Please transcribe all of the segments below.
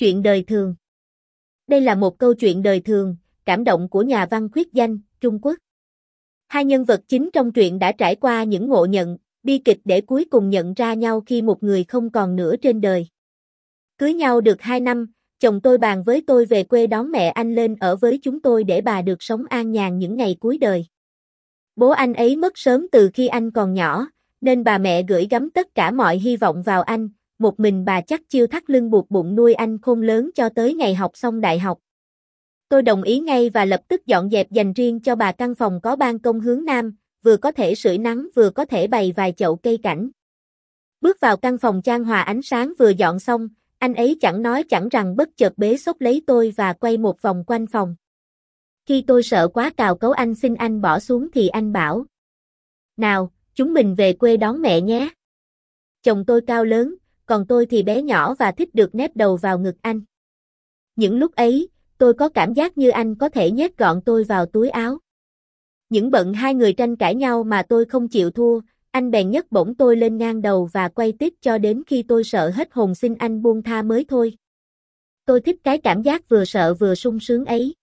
Chuyện đời thường Đây là một câu chuyện đời thường, cảm động của nhà văn khuyết danh, Trung Quốc. Hai nhân vật chính trong truyện đã trải qua những ngộ nhận, bi kịch để cuối cùng nhận ra nhau khi một người không còn nữa trên đời. Cưới nhau được hai năm, chồng tôi bàn với tôi về quê đón mẹ anh lên ở với chúng tôi để bà được sống an nhàn những ngày cuối đời. Bố anh ấy mất sớm từ khi anh còn nhỏ, nên bà mẹ gửi gắm tất cả mọi hy vọng vào anh, một mình bà chắc chiêu thắt lưng buộc bụng nuôi anh khôn lớn cho tới ngày học xong đại học. Tôi đồng ý ngay và lập tức dọn dẹp dành riêng cho bà căn phòng có ban công hướng nam, vừa có thể sưởi nắng vừa có thể bày vài chậu cây cảnh. Bước vào căn phòng trang hòa ánh sáng vừa dọn xong, anh ấy chẳng nói chẳng rằng bất chợt bế xốc lấy tôi và quay một vòng quanh phòng. Khi tôi sợ quá cào cấu anh xin anh bỏ xuống thì anh bảo. Nào, chúng mình về quê đón mẹ nhé. Chồng tôi cao lớn, còn tôi thì bé nhỏ và thích được nép đầu vào ngực anh. Những lúc ấy, tôi có cảm giác như anh có thể nhét gọn tôi vào túi áo. Những bận hai người tranh cãi nhau mà tôi không chịu thua, anh bèn nhấc bổng tôi lên ngang đầu và quay tiếp cho đến khi tôi sợ hết hồn xin anh buông tha mới thôi. Tôi thích cái cảm giác vừa sợ vừa sung sướng ấy.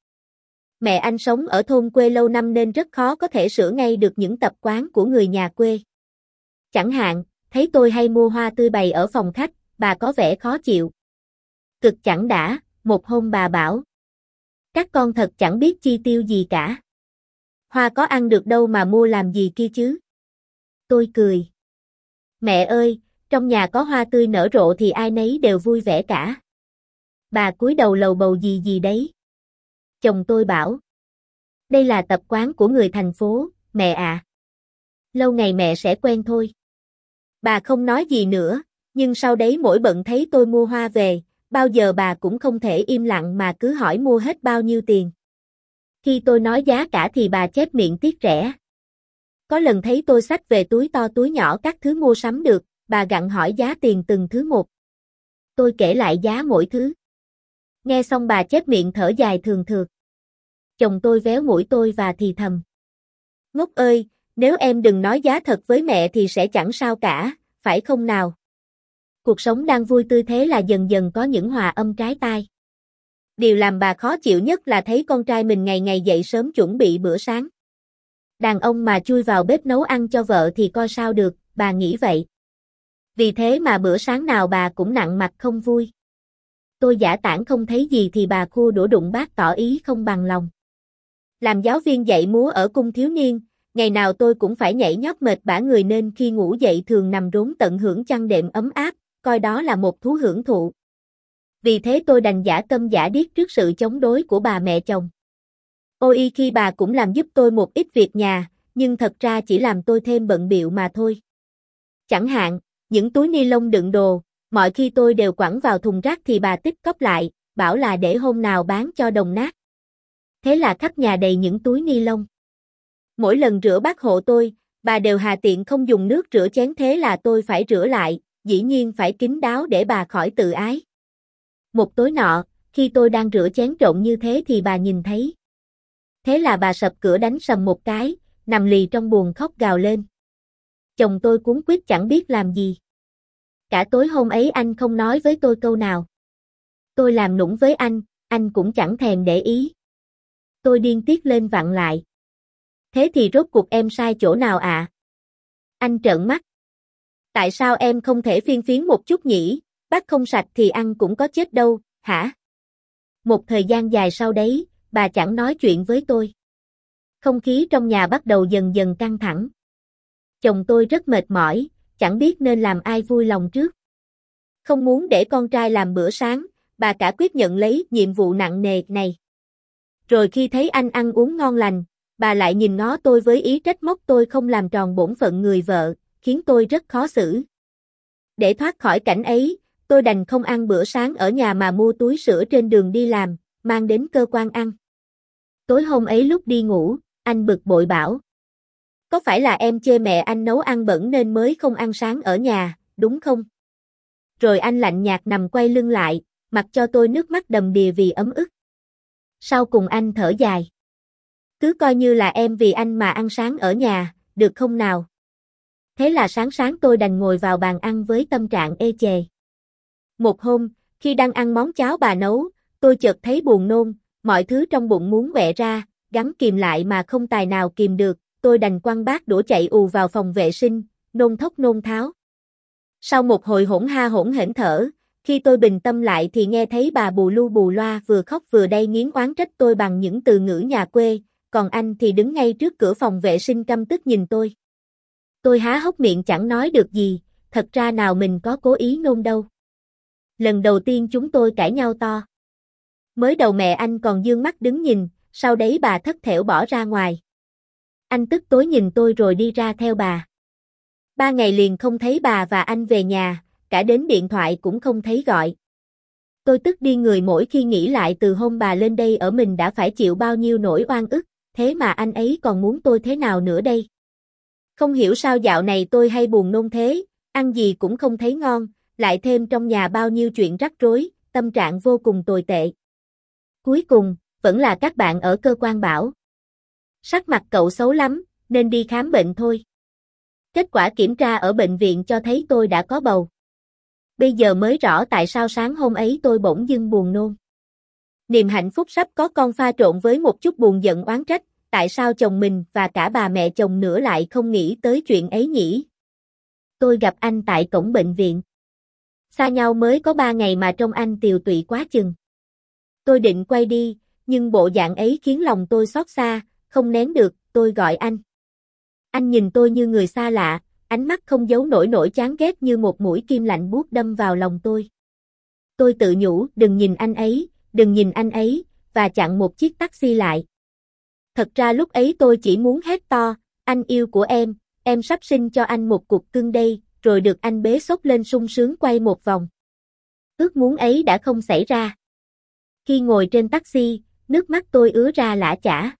Mẹ anh sống ở thôn quê lâu năm nên rất khó có thể sửa ngay được những tập quán của người nhà quê. Chẳng hạn, thấy tôi hay mua hoa tươi bày ở phòng khách, bà có vẻ khó chịu. Cực chẳng đã, một hôm bà bảo. Các con thật chẳng biết chi tiêu gì cả. Hoa có ăn được đâu mà mua làm gì kia chứ. Tôi cười. Mẹ ơi, trong nhà có hoa tươi nở rộ thì ai nấy đều vui vẻ cả. Bà cúi đầu lầu bầu gì gì đấy. Chồng tôi bảo. Đây là tập quán của người thành phố, mẹ à. Lâu ngày mẹ sẽ quen thôi. Bà không nói gì nữa, nhưng sau đấy mỗi bận thấy tôi mua hoa về, bao giờ bà cũng không thể im lặng mà cứ hỏi mua hết bao nhiêu tiền. Khi tôi nói giá cả thì bà chép miệng tiếc rẻ. Có lần thấy tôi xách về túi to túi nhỏ các thứ mua sắm được, bà gặn hỏi giá tiền từng thứ một. Tôi kể lại giá mỗi thứ. Nghe xong bà chép miệng thở dài thường thượt. Chồng tôi véo mũi tôi và thì thầm. Ngốc ơi, nếu em đừng nói giá thật với mẹ thì sẽ chẳng sao cả, phải không nào? Cuộc sống đang vui tươi thế là dần dần có những hòa âm trái tai. Điều làm bà khó chịu nhất là thấy con trai mình ngày ngày dậy sớm chuẩn bị bữa sáng. Đàn ông mà chui vào bếp nấu ăn cho vợ thì coi sao được, bà nghĩ vậy. Vì thế mà bữa sáng nào bà cũng nặng mặt không vui. Tôi giả tản không thấy gì thì bà khua đổ đụng bác tỏ ý không bằng lòng. Làm giáo viên dạy múa ở cung thiếu niên, ngày nào tôi cũng phải nhảy nhót mệt bả người nên khi ngủ dậy thường nằm rốn tận hưởng chăn đệm ấm áp, coi đó là một thú hưởng thụ. Vì thế tôi đành giả tâm giả điếc trước sự chống đối của bà mẹ chồng. Ôi khi bà cũng làm giúp tôi một ít việc nhà, nhưng thật ra chỉ làm tôi thêm bận biệu mà thôi. Chẳng hạn, những túi ni lông đựng đồ, mọi khi tôi đều quẳng vào thùng rác thì bà tích cóp lại, bảo là để hôm nào bán cho đồng nát. Thế là khắp nhà đầy những túi ni lông. Mỗi lần rửa bát hộ tôi, bà đều hà tiện không dùng nước rửa chén thế là tôi phải rửa lại, dĩ nhiên phải kín đáo để bà khỏi tự ái. Một tối nọ, khi tôi đang rửa chén trộn như thế thì bà nhìn thấy. Thế là bà sập cửa đánh sầm một cái, nằm lì trong buồn khóc gào lên. Chồng tôi cuốn quyết chẳng biết làm gì. Cả tối hôm ấy anh không nói với tôi câu nào. Tôi làm nũng với anh, anh cũng chẳng thèm để ý. Tôi điên tiết lên vặn lại. Thế thì rốt cuộc em sai chỗ nào ạ? À? Anh trợn mắt. Tại sao em không thể phiên phiến một chút nhỉ? Bác không sạch thì ăn cũng có chết đâu, hả? Một thời gian dài sau đấy, bà chẳng nói chuyện với tôi. Không khí trong nhà bắt đầu dần dần căng thẳng. Chồng tôi rất mệt mỏi, chẳng biết nên làm ai vui lòng trước. Không muốn để con trai làm bữa sáng, bà cả quyết nhận lấy nhiệm vụ nặng nề này. Rồi khi thấy anh ăn uống ngon lành, bà lại nhìn ngó tôi với ý trách móc tôi không làm tròn bổn phận người vợ, khiến tôi rất khó xử. Để thoát khỏi cảnh ấy, tôi đành không ăn bữa sáng ở nhà mà mua túi sữa trên đường đi làm, mang đến cơ quan ăn. Tối hôm ấy lúc đi ngủ, anh bực bội bảo. Có phải là em chê mẹ anh nấu ăn bẩn nên mới không ăn sáng ở nhà, đúng không? Rồi anh lạnh nhạt nằm quay lưng lại, mặc cho tôi nước mắt đầm đìa vì ấm ức. Sau cùng anh thở dài. Cứ coi như là em vì anh mà ăn sáng ở nhà, được không nào? Thế là sáng sáng tôi đành ngồi vào bàn ăn với tâm trạng ê chề. Một hôm, Khi đang ăn món cháo bà nấu, tôi chợt thấy buồn nôn, mọi thứ trong bụng muốn vẹ ra, gắn kìm lại mà không tài nào kìm được, tôi đành quăng bát đũa chạy ù vào phòng vệ sinh, nôn thốc nôn tháo. Sau một hồi hỗn ha hỗn hển thở, khi tôi bình tâm lại thì nghe thấy bà bù lu bù loa vừa khóc vừa đây nghiến oán trách tôi bằng những từ ngữ nhà quê, còn anh thì đứng ngay trước cửa phòng vệ sinh căm tức nhìn tôi. Tôi há hốc miệng chẳng nói được gì, thật ra nào mình có cố ý nôn đâu. Lần đầu tiên chúng tôi cãi nhau to. Mới đầu mẹ anh còn dương mắt đứng nhìn, sau đấy bà thất thểu bỏ ra ngoài. Anh tức tối nhìn tôi rồi đi ra theo bà. Ba ngày liền không thấy bà và anh về nhà, cả đến điện thoại cũng không thấy gọi. Tôi tức đi người mỗi khi nghĩ lại từ hôm bà lên đây ở mình đã phải chịu bao nhiêu nỗi oan ức, thế mà anh ấy còn muốn tôi thế nào nữa đây? Không hiểu sao dạo này tôi hay buồn nôn thế, ăn gì cũng không thấy ngon, lại thêm trong nhà bao nhiêu chuyện rắc rối, tâm trạng vô cùng tồi tệ. Cuối cùng, vẫn là các bạn ở cơ quan bảo. Sắc mặt cậu xấu lắm, nên đi khám bệnh thôi. Kết quả kiểm tra ở bệnh viện cho thấy tôi đã có bầu. Bây giờ mới rõ tại sao sáng hôm ấy tôi bỗng dưng buồn nôn. Niềm hạnh phúc sắp có con pha trộn với một chút buồn giận oán trách, tại sao chồng mình và cả bà mẹ chồng nữa lại không nghĩ tới chuyện ấy nhỉ? Tôi gặp anh tại cổng bệnh viện. Xa nhau mới có ba ngày mà trông anh tiều tụy quá chừng. Tôi định quay đi, nhưng bộ dạng ấy khiến lòng tôi xót xa, không nén được, tôi gọi anh. Anh nhìn tôi như người xa lạ, ánh mắt không giấu nổi nỗi chán ghét như một mũi kim lạnh buốt đâm vào lòng tôi. Tôi tự nhủ, đừng nhìn anh ấy, đừng nhìn anh ấy, và chặn một chiếc taxi lại. Thật ra lúc ấy tôi chỉ muốn hét to, anh yêu của em, em sắp sinh cho anh một cục cưng đây, rồi được anh bế sốc lên sung sướng quay một vòng. Ước muốn ấy đã không xảy ra. Khi ngồi trên taxi, nước mắt tôi ứa ra lã chả.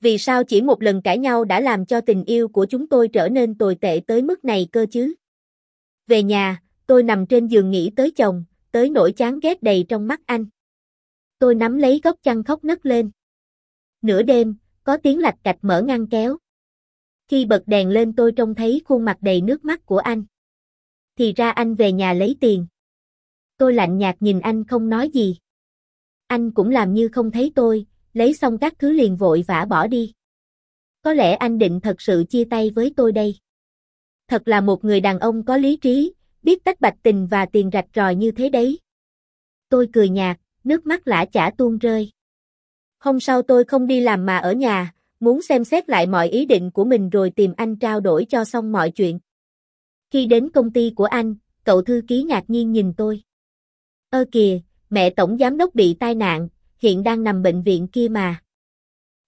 Vì sao chỉ một lần cãi nhau đã làm cho tình yêu của chúng tôi trở nên tồi tệ tới mức này cơ chứ? Về nhà, tôi nằm trên giường nghĩ tới chồng, tới nỗi chán ghét đầy trong mắt anh. Tôi nắm lấy góc chăn khóc nấc lên. Nửa đêm, có tiếng lạch cạch mở ngăn kéo. Khi bật đèn lên tôi trông thấy khuôn mặt đầy nước mắt của anh. Thì ra anh về nhà lấy tiền. Tôi lạnh nhạt nhìn anh không nói gì. Anh cũng làm như không thấy tôi, lấy xong các thứ liền vội vã bỏ đi. Có lẽ anh định thật sự chia tay với tôi đây. Thật là một người đàn ông có lý trí, biết tách bạch tình và tiền rạch ròi như thế đấy. Tôi cười nhạt, nước mắt lã chả tuôn rơi. Hôm sau tôi không đi làm mà ở nhà, muốn xem xét lại mọi ý định của mình rồi tìm anh trao đổi cho xong mọi chuyện. Khi đến công ty của anh, cậu thư ký ngạc nhiên nhìn tôi. Ơ kìa, mẹ tổng giám đốc bị tai nạn, hiện đang nằm bệnh viện kia mà.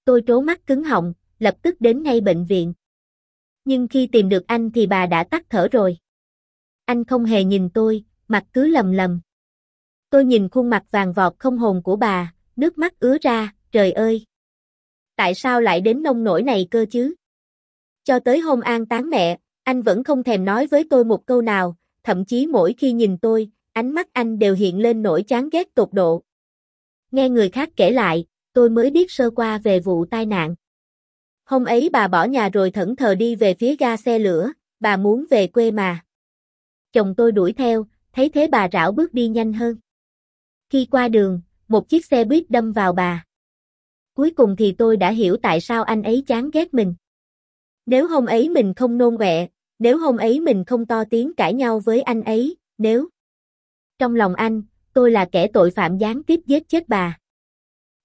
Tôi trố mắt cứng họng, lập tức đến ngay bệnh viện. Nhưng khi tìm được anh thì bà đã tắt thở rồi. Anh không hề nhìn tôi, mặt cứ lầm lầm. Tôi nhìn khuôn mặt vàng vọt không hồn của bà, nước mắt ứa ra, trời ơi! Tại sao lại đến nông nổi này cơ chứ? Cho tới hôm an táng mẹ, anh vẫn không thèm nói với tôi một câu nào, thậm chí mỗi khi nhìn tôi, ánh mắt anh đều hiện lên nỗi chán ghét tột độ. Nghe người khác kể lại, tôi mới biết sơ qua về vụ tai nạn. Hôm ấy bà bỏ nhà rồi thẫn thờ đi về phía ga xe lửa, bà muốn về quê mà. Chồng tôi đuổi theo, thấy thế bà rảo bước đi nhanh hơn. Khi qua đường, một chiếc xe buýt đâm vào bà. Cuối cùng thì tôi đã hiểu tại sao anh ấy chán ghét mình. Nếu hôm ấy mình không nôn quẹ, nếu hôm ấy mình không to tiếng cãi nhau với anh ấy, nếu... Trong lòng anh, tôi là kẻ tội phạm gián tiếp giết chết bà.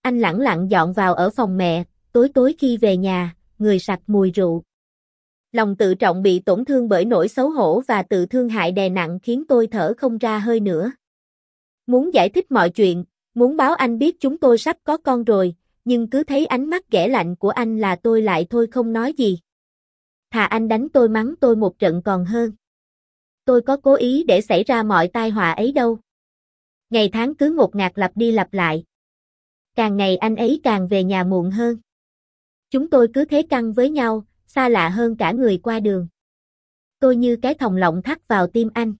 Anh lẳng lặng dọn vào ở phòng mẹ, tối tối khi về nhà, người sặc mùi rượu. Lòng tự trọng bị tổn thương bởi nỗi xấu hổ và tự thương hại đè nặng khiến tôi thở không ra hơi nữa. Muốn giải thích mọi chuyện, muốn báo anh biết chúng tôi sắp có con rồi, nhưng cứ thấy ánh mắt ghẻ lạnh của anh là tôi lại thôi không nói gì. Thà anh đánh tôi mắng tôi một trận còn hơn. Tôi có cố ý để xảy ra mọi tai họa ấy đâu. Ngày tháng cứ ngột ngạt lặp đi lặp lại. Càng ngày anh ấy càng về nhà muộn hơn. Chúng tôi cứ thế căng với nhau, xa lạ hơn cả người qua đường. Tôi như cái thòng lọng thắt vào tim anh.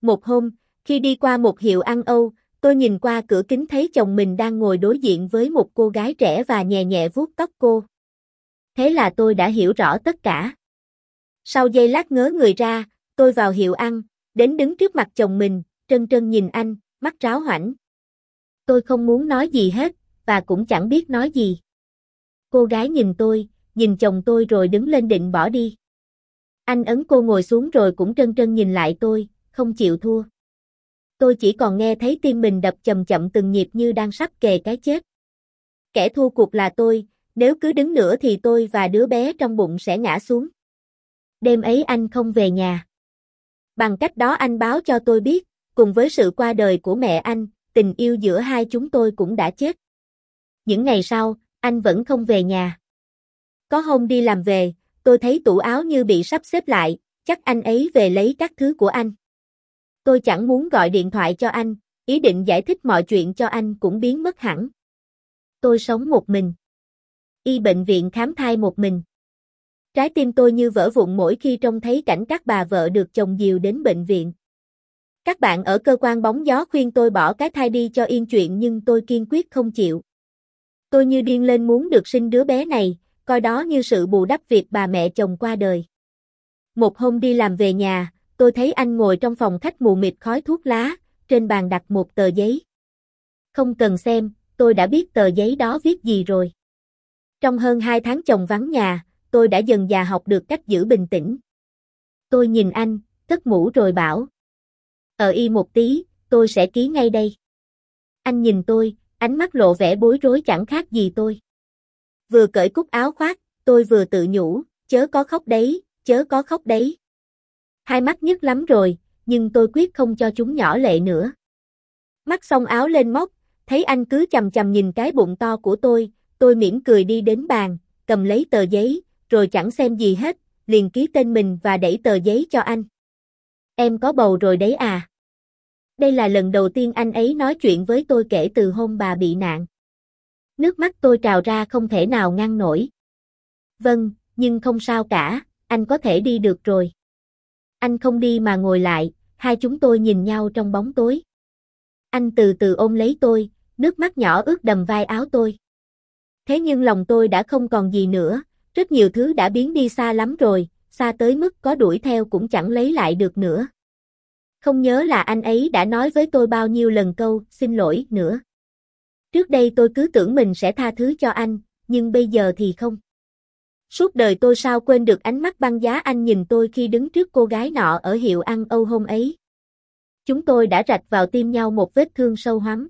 Một hôm, khi đi qua một hiệu ăn Âu, tôi nhìn qua cửa kính thấy chồng mình đang ngồi đối diện với một cô gái trẻ và nhẹ nhẹ vuốt tóc cô. Thế là tôi đã hiểu rõ tất cả. Sau giây lát ngớ người ra, tôi vào hiệu ăn, đến đứng trước mặt chồng mình, trân trân nhìn anh, mắt ráo hoảnh. Tôi không muốn nói gì hết, và cũng chẳng biết nói gì. Cô gái nhìn tôi, nhìn chồng tôi rồi đứng lên định bỏ đi. Anh ấn cô ngồi xuống rồi cũng trân trân nhìn lại tôi, không chịu thua. Tôi chỉ còn nghe thấy tim mình đập chậm chậm từng nhịp như đang sắp kề cái chết. Kẻ thua cuộc là tôi, nếu cứ đứng nữa thì tôi và đứa bé trong bụng sẽ ngã xuống. Đêm ấy anh không về nhà. Bằng cách đó anh báo cho tôi biết, cùng với sự qua đời của mẹ anh, tình yêu giữa hai chúng tôi cũng đã chết. Những ngày sau, anh vẫn không về nhà. Có hôm đi làm về, tôi thấy tủ áo như bị sắp xếp lại, chắc anh ấy về lấy các thứ của anh. Tôi chẳng muốn gọi điện thoại cho anh, ý định giải thích mọi chuyện cho anh cũng biến mất hẳn. Tôi sống một mình. Y bệnh viện khám thai một mình. Trái tim tôi như vỡ vụn mỗi khi trông thấy cảnh các bà vợ được chồng dìu đến bệnh viện. Các bạn ở cơ quan bóng gió khuyên tôi bỏ cái thai đi cho yên chuyện nhưng tôi kiên quyết không chịu. Tôi như điên lên muốn được sinh đứa bé này, coi đó như sự bù đắp việc bà mẹ chồng qua đời. Một hôm đi làm về nhà, tôi thấy anh ngồi trong phòng khách mù mịt khói thuốc lá, trên bàn đặt một tờ giấy. Không cần xem, tôi đã biết tờ giấy đó viết gì rồi. Trong hơn hai tháng chồng vắng nhà, tôi đã dần già học được cách giữ bình tĩnh. Tôi nhìn anh, cất mũ rồi bảo. Ở y một tí, tôi sẽ ký ngay đây. Anh nhìn tôi, ánh mắt lộ vẻ bối rối chẳng khác gì tôi. Vừa cởi cúc áo khoác, tôi vừa tự nhủ, chớ có khóc đấy, chớ có khóc đấy. Hai mắt nhức lắm rồi, nhưng tôi quyết không cho chúng nhỏ lệ nữa. Mắt xong áo lên móc, thấy anh cứ chầm chầm nhìn cái bụng to của tôi, tôi mỉm cười đi đến bàn, cầm lấy tờ giấy, rồi chẳng xem gì hết, liền ký tên mình và đẩy tờ giấy cho anh. Em có bầu rồi đấy à? Đây là lần đầu tiên anh ấy nói chuyện với tôi kể từ hôm bà bị nạn. Nước mắt tôi trào ra không thể nào ngăn nổi. Vâng, nhưng không sao cả, anh có thể đi được rồi. Anh không đi mà ngồi lại, hai chúng tôi nhìn nhau trong bóng tối. Anh từ từ ôm lấy tôi, nước mắt nhỏ ướt đầm vai áo tôi. Thế nhưng lòng tôi đã không còn gì nữa, rất nhiều thứ đã biến đi xa lắm rồi, xa tới mức có đuổi theo cũng chẳng lấy lại được nữa. Không nhớ là anh ấy đã nói với tôi bao nhiêu lần câu, xin lỗi, nữa. Trước đây tôi cứ tưởng mình sẽ tha thứ cho anh, nhưng bây giờ thì không. Suốt đời tôi sao quên được ánh mắt băng giá anh nhìn tôi khi đứng trước cô gái nọ ở hiệu ăn Âu hôm ấy. Chúng tôi đã rạch vào tim nhau một vết thương sâu hoắm.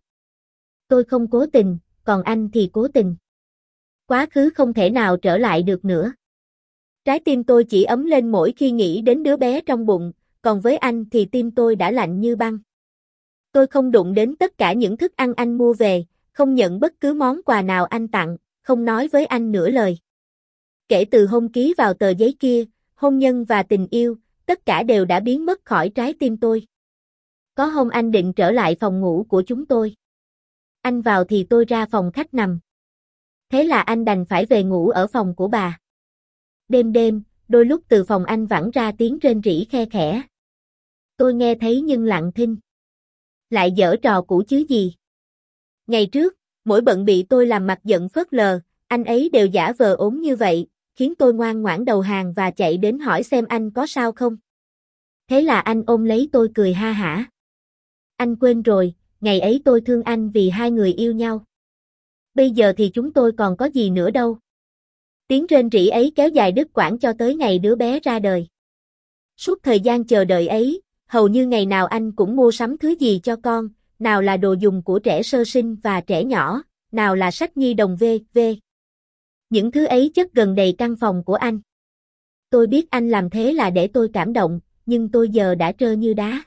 Tôi không cố tình, còn anh thì cố tình. Quá khứ không thể nào trở lại được nữa. Trái tim tôi chỉ ấm lên mỗi khi nghĩ đến đứa bé trong bụng, còn với anh thì tim tôi đã lạnh như băng. Tôi không đụng đến tất cả những thức ăn anh mua về, không nhận bất cứ món quà nào anh tặng, không nói với anh nửa lời. Kể từ hôn ký vào tờ giấy kia, hôn nhân và tình yêu, tất cả đều đã biến mất khỏi trái tim tôi. Có hôm anh định trở lại phòng ngủ của chúng tôi. Anh vào thì tôi ra phòng khách nằm. Thế là anh đành phải về ngủ ở phòng của bà. Đêm đêm, đôi lúc từ phòng anh vẳng ra tiếng rên rỉ khe khẽ. Tôi nghe thấy nhưng lặng thinh. Lại dở trò cũ chứ gì. Ngày trước, mỗi bận bị tôi làm mặt giận phớt lờ, anh ấy đều giả vờ ốm như vậy, khiến tôi ngoan ngoãn đầu hàng và chạy đến hỏi xem anh có sao không. Thế là anh ôm lấy tôi cười ha hả. Anh quên rồi, ngày ấy tôi thương anh vì hai người yêu nhau. Bây giờ thì chúng tôi còn có gì nữa đâu. Tiếng rên rỉ ấy kéo dài đứt quãng cho tới ngày đứa bé ra đời. Suốt thời gian chờ đợi ấy, hầu như ngày nào anh cũng mua sắm thứ gì cho con, nào là đồ dùng của trẻ sơ sinh và trẻ nhỏ, nào là sách nhi đồng V, V. Những thứ ấy chất gần đầy căn phòng của anh. Tôi biết anh làm thế là để tôi cảm động, nhưng tôi giờ đã trơ như đá.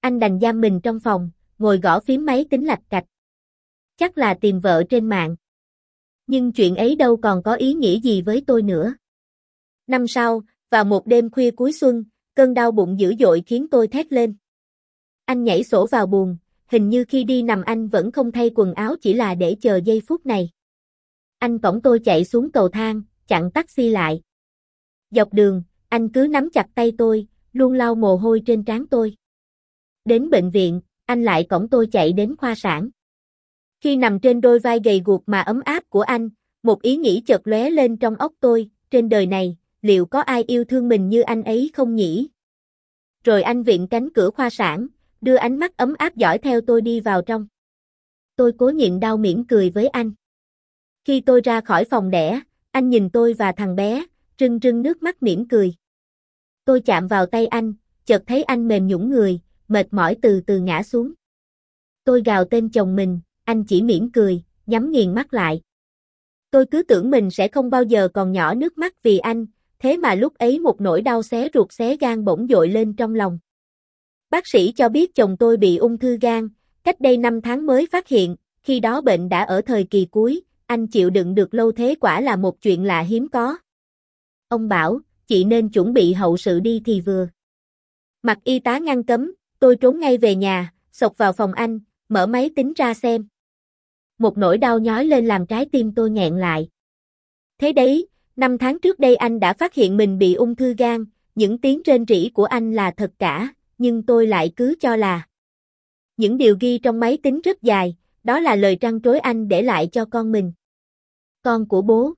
Anh đành giam mình trong phòng, ngồi gõ phím máy tính lạch cạch. Chắc là tìm vợ trên mạng. Nhưng chuyện ấy đâu còn có ý nghĩa gì với tôi nữa. Năm sau, vào một đêm khuya cuối xuân, cơn đau bụng dữ dội khiến tôi thét lên. Anh nhảy sổ vào buồn, hình như khi đi nằm anh vẫn không thay quần áo chỉ là để chờ giây phút này. Anh cổng tôi chạy xuống cầu thang, chặn taxi lại. Dọc đường, anh cứ nắm chặt tay tôi, luôn lau mồ hôi trên trán tôi. Đến bệnh viện, anh lại cổng tôi chạy đến khoa sản. Khi nằm trên đôi vai gầy guộc mà ấm áp của anh, một ý nghĩ chợt lóe lên trong óc tôi, trên đời này, liệu có ai yêu thương mình như anh ấy không nhỉ? Rồi anh viện cánh cửa khoa sản, đưa ánh mắt ấm áp dõi theo tôi đi vào trong. Tôi cố nhịn đau mỉm cười với anh. Khi tôi ra khỏi phòng đẻ, anh nhìn tôi và thằng bé, rưng rưng nước mắt mỉm cười. Tôi chạm vào tay anh, chợt thấy anh mềm nhũn người, mệt mỏi từ từ ngã xuống. Tôi gào tên chồng mình, anh chỉ mỉm cười, nhắm nghiền mắt lại. Tôi cứ tưởng mình sẽ không bao giờ còn nhỏ nước mắt vì anh, thế mà lúc ấy một nỗi đau xé ruột xé gan bỗng dội lên trong lòng. Bác sĩ cho biết chồng tôi bị ung thư gan, cách đây 5 tháng mới phát hiện, khi đó bệnh đã ở thời kỳ cuối, anh chịu đựng được lâu thế quả là một chuyện lạ hiếm có. Ông bảo, chị nên chuẩn bị hậu sự đi thì vừa. Mặt y tá ngăn cấm, tôi trốn ngay về nhà, sộc vào phòng anh, mở máy tính ra xem. Một nỗi đau nhói lên làm trái tim tôi nghẹn lại. Thế đấy, năm tháng trước đây anh đã phát hiện mình bị ung thư gan, những tiếng rên rỉ của anh là thật cả, nhưng tôi lại cứ cho là. Những điều ghi trong máy tính rất dài, đó là lời trăn trối anh để lại cho con mình. Con của bố.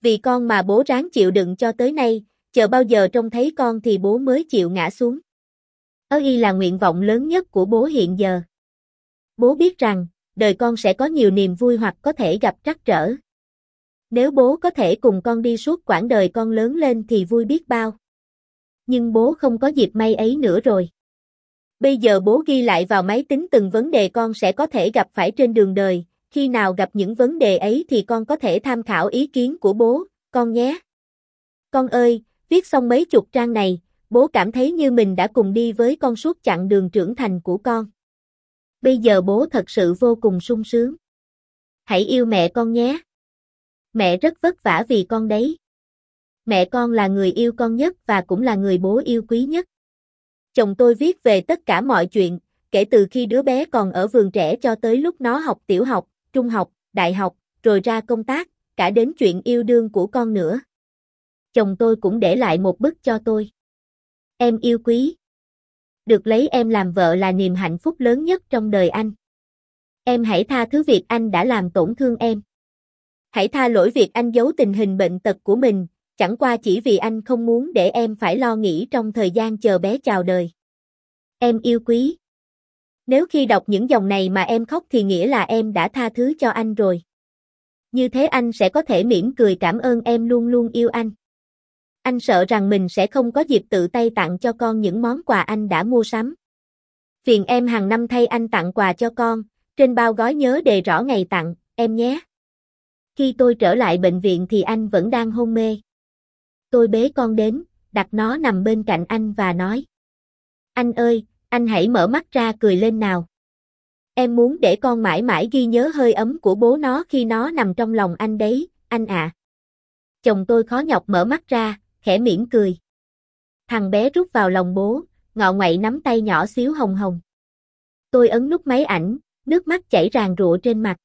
Vì con mà bố ráng chịu đựng cho tới nay, chờ bao giờ trông thấy con thì bố mới chịu ngã xuống. Ơ y là nguyện vọng lớn nhất của bố hiện giờ. Bố biết rằng, đời con sẽ có nhiều niềm vui hoặc có thể gặp trắc trở. Nếu bố có thể cùng con đi suốt quãng đời con lớn lên thì vui biết bao. Nhưng bố không có dịp may ấy nữa rồi. Bây giờ bố ghi lại vào máy tính từng vấn đề con sẽ có thể gặp phải trên đường đời, khi nào gặp những vấn đề ấy thì con có thể tham khảo ý kiến của bố, con nhé. Con ơi, viết xong mấy chục trang này, bố cảm thấy như mình đã cùng đi với con suốt chặng đường trưởng thành của con. Bây giờ bố thật sự vô cùng sung sướng. Hãy yêu mẹ con nhé. Mẹ rất vất vả vì con đấy. Mẹ con là người yêu con nhất và cũng là người bố yêu quý nhất. Chồng tôi viết về tất cả mọi chuyện, kể từ khi đứa bé còn ở vườn trẻ cho tới lúc nó học tiểu học, trung học, đại học, rồi ra công tác, cả đến chuyện yêu đương của con nữa. Chồng tôi cũng để lại một bức cho tôi. Em yêu quý. Được lấy em làm vợ là niềm hạnh phúc lớn nhất trong đời anh. Em hãy tha thứ việc anh đã làm tổn thương em. Hãy tha lỗi việc anh giấu tình hình bệnh tật của mình, chẳng qua chỉ vì anh không muốn để em phải lo nghĩ trong thời gian chờ bé chào đời. Em yêu quý. Nếu khi đọc những dòng này mà em khóc thì nghĩa là em đã tha thứ cho anh rồi. Như thế anh sẽ có thể mỉm cười cảm ơn em luôn luôn yêu anh. Anh sợ rằng mình sẽ không có dịp tự tay tặng cho con những món quà anh đã mua sắm. Phiền em hàng năm thay anh tặng quà cho con, trên bao gói nhớ đề rõ ngày tặng, em nhé. Khi tôi trở lại bệnh viện thì anh vẫn đang hôn mê. Tôi bế con đến, đặt nó nằm bên cạnh anh và nói. Anh ơi, anh hãy mở mắt ra cười lên nào. Em muốn để con mãi mãi ghi nhớ hơi ấm của bố nó khi nó nằm trong lòng anh đấy, anh ạ. Chồng tôi khó nhọc mở mắt ra, khẽ mỉm cười. Thằng bé rút vào lòng bố, ngọ ngoậy nắm tay nhỏ xíu hồng hồng. Tôi ấn nút máy ảnh, nước mắt chảy ràng rụa trên mặt.